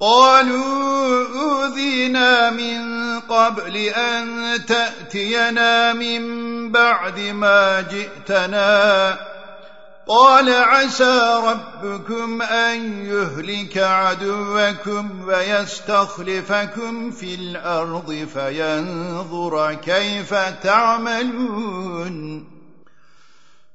قالوا أوذينا من قبل أن تأتينا من بعد ما جئتنا. قال عسى ربكم أن يهلك عدوكم ويستخلفكم في الأرض فينظر كيف تعملون.